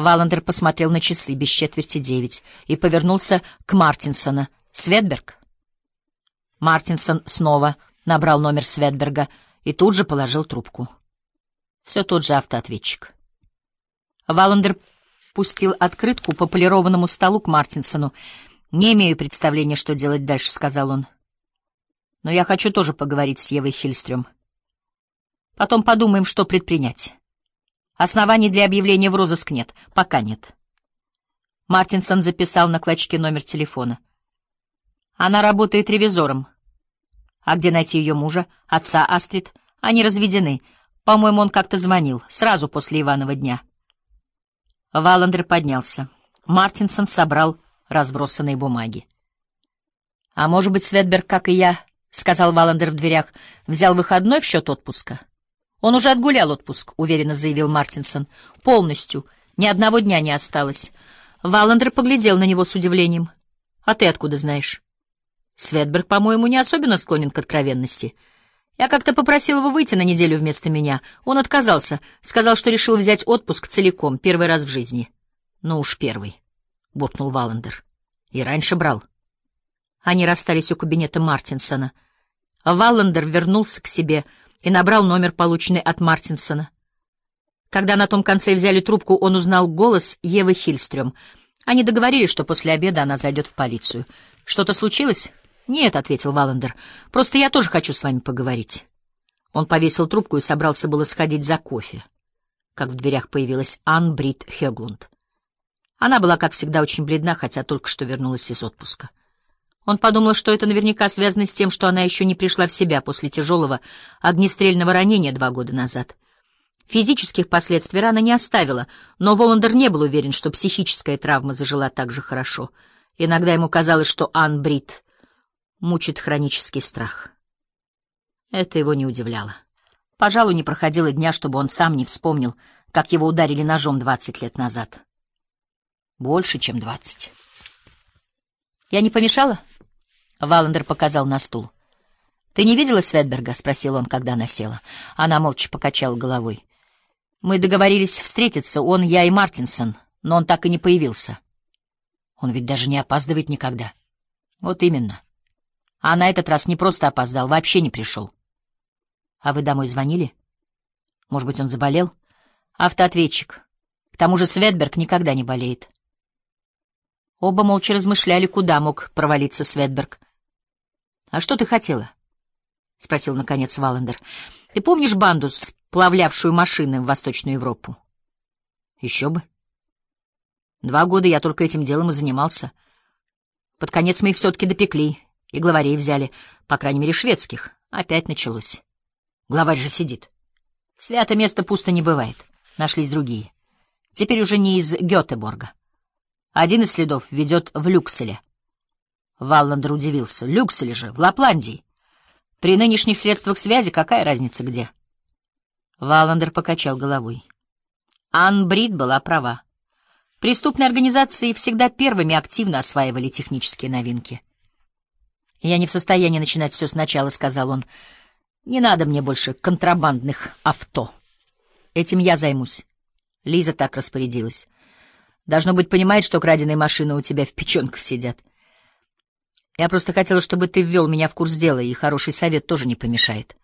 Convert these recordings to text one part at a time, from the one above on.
Валандер посмотрел на часы без четверти девять и повернулся к Мартинсону. «Светберг?» Мартинсон снова набрал номер Светберга и тут же положил трубку. Все тот же автоответчик. Валандер пустил открытку по полированному столу к Мартинсону. «Не имею представления, что делать дальше», — сказал он. «Но я хочу тоже поговорить с Евой Хильстрём. Потом подумаем, что предпринять. Оснований для объявления в розыск нет, пока нет». Мартинсон записал на клочке номер телефона. «Она работает ревизором. А где найти ее мужа, отца Астрид? Они разведены. По-моему, он как-то звонил, сразу после Иванова дня». Валандер поднялся. Мартинсон собрал разбросанные бумаги. — А может быть, Светберг, как и я, — сказал Валандер в дверях, — взял выходной в счет отпуска? — Он уже отгулял отпуск, — уверенно заявил Мартинсон. — Полностью. Ни одного дня не осталось. Валандер поглядел на него с удивлением. — А ты откуда знаешь? — Светберг, по-моему, не особенно склонен к откровенности. — я как-то попросил его выйти на неделю вместо меня. Он отказался, сказал, что решил взять отпуск целиком, первый раз в жизни. Ну уж первый, — буркнул Валандер. И раньше брал. Они расстались у кабинета Мартинсона. Валандер вернулся к себе и набрал номер, полученный от Мартинсона. Когда на том конце взяли трубку, он узнал голос Евы Хильстрём. Они договорились, что после обеда она зайдет в полицию. Что-то случилось? «Нет», — ответил Валандер, — «просто я тоже хочу с вами поговорить». Он повесил трубку и собрался было сходить за кофе, как в дверях появилась Ан Брит Хеглунд. Она была, как всегда, очень бледна, хотя только что вернулась из отпуска. Он подумал, что это наверняка связано с тем, что она еще не пришла в себя после тяжелого огнестрельного ранения два года назад. Физических последствий рана не оставила, но Воландер не был уверен, что психическая травма зажила так же хорошо. Иногда ему казалось, что Ан Брит мучит хронический страх. Это его не удивляло. Пожалуй, не проходило дня, чтобы он сам не вспомнил, как его ударили ножом двадцать лет назад. Больше, чем двадцать. «Я не помешала?» Валандер показал на стул. «Ты не видела Светберга?» — спросил он, когда она села. Она молча покачала головой. «Мы договорились встретиться, он, я и Мартинсон, но он так и не появился. Он ведь даже не опаздывает никогда». «Вот именно». А на этот раз не просто опоздал, вообще не пришел. А вы домой звонили? Может быть, он заболел? Автоответчик. К тому же Светберг никогда не болеет. Оба молча размышляли, куда мог провалиться Светберг. — А что ты хотела? — спросил, наконец, Валандер. — Ты помнишь банду, сплавлявшую машины в Восточную Европу? — Еще бы. Два года я только этим делом и занимался. Под конец мы их все-таки допекли, и главарей взяли, по крайней мере, шведских. Опять началось. Главарь же сидит. Свято место пусто не бывает. Нашлись другие. Теперь уже не из Гетеборга. Один из следов ведет в Люкселе. Валландер удивился. Люкселе же, в Лапландии. При нынешних средствах связи какая разница где? Валландер покачал головой. Ан Брид была права. Преступные организации всегда первыми активно осваивали технические новинки. «Я не в состоянии начинать все сначала», — сказал он. «Не надо мне больше контрабандных авто. Этим я займусь». Лиза так распорядилась. «Должно быть, понимает, что краденые машины у тебя в печенках сидят. Я просто хотела, чтобы ты ввел меня в курс дела, и хороший совет тоже не помешает».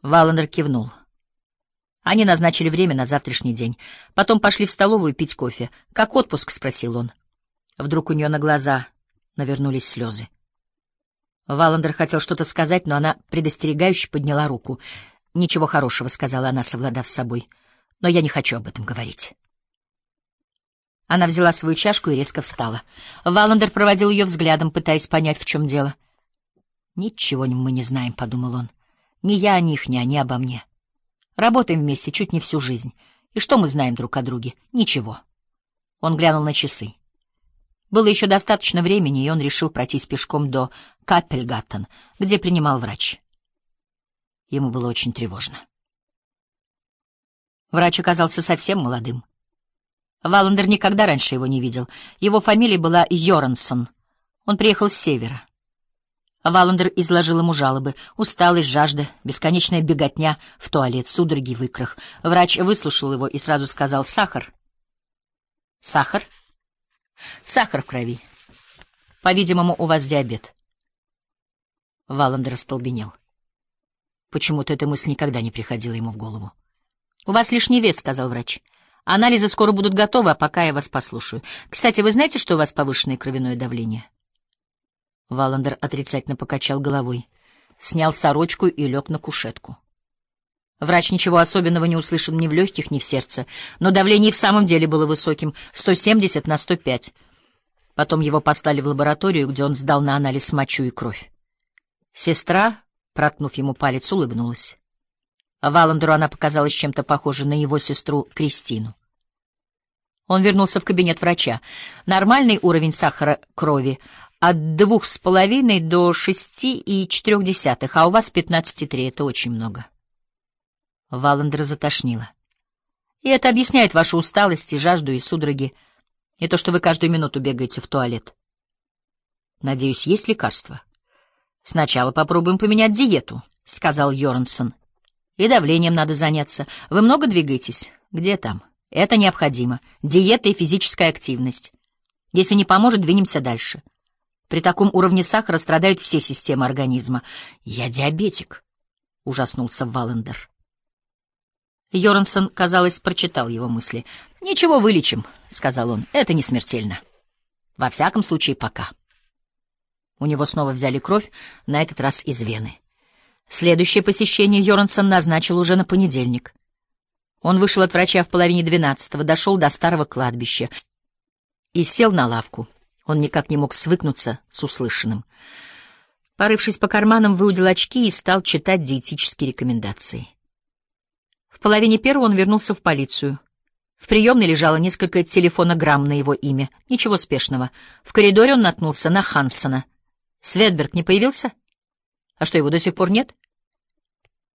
Валандер кивнул. Они назначили время на завтрашний день. Потом пошли в столовую пить кофе. «Как отпуск?» — спросил он. Вдруг у нее на глаза навернулись слезы. Валандер хотел что-то сказать, но она предостерегающе подняла руку. «Ничего хорошего», — сказала она, совладав с собой. «Но я не хочу об этом говорить». Она взяла свою чашку и резко встала. Валандер проводил ее взглядом, пытаясь понять, в чем дело. «Ничего мы не знаем», — подумал он. «Ни я о них, ни они обо мне. Работаем вместе чуть не всю жизнь. И что мы знаем друг о друге? Ничего». Он глянул на часы. Было еще достаточно времени, и он решил пройтись пешком до Капельгаттен, где принимал врач. Ему было очень тревожно. Врач оказался совсем молодым. Валандер никогда раньше его не видел. Его фамилия была Йорансон. Он приехал с севера. Валандер изложил ему жалобы. Усталость, жажда, бесконечная беготня в туалет, судороги в. Врач выслушал его и сразу сказал «сахар». Сахар? Сахар в крови. По-видимому, у вас диабет. Валандер остолбенел. Почему-то эта мысль никогда не приходила ему в голову. — У вас лишний вес, — сказал врач. — Анализы скоро будут готовы, а пока я вас послушаю. Кстати, вы знаете, что у вас повышенное кровяное давление? Валандер отрицательно покачал головой, снял сорочку и лег на кушетку. Врач ничего особенного не услышал ни в легких, ни в сердце, но давление в самом деле было высоким — 170 на 105. Потом его послали в лабораторию, где он сдал на анализ мочу и кровь. Сестра Проткнув ему палец, улыбнулась. Валандеру она показалась чем-то похожей на его сестру Кристину. Он вернулся в кабинет врача. Нормальный уровень сахара крови от двух с половиной до шести и четырех десятых, а у вас пятнадцать и три. Это очень много. Валандера затошнило. И это объясняет вашу усталость и жажду и судороги, и то, что вы каждую минуту бегаете в туалет. Надеюсь, есть лекарство? — Сначала попробуем поменять диету, — сказал Йорнсон. И давлением надо заняться. Вы много двигаетесь? Где там? Это необходимо. Диета и физическая активность. Если не поможет, двинемся дальше. При таком уровне сахара страдают все системы организма. Я диабетик, — ужаснулся Валендер. Йорнсон, казалось, прочитал его мысли. «Ничего, вылечим», — сказал он. «Это не смертельно. Во всяком случае, пока». У него снова взяли кровь, на этот раз из вены. Следующее посещение Йорансон назначил уже на понедельник. Он вышел от врача в половине двенадцатого, дошел до старого кладбища и сел на лавку. Он никак не мог свыкнуться с услышанным. Порывшись по карманам, выудил очки и стал читать диетические рекомендации. В половине первого он вернулся в полицию. В приемной лежало несколько телефонограмм на его имя. Ничего спешного. В коридоре он наткнулся на Хансона — Светберг не появился? А что, его до сих пор нет?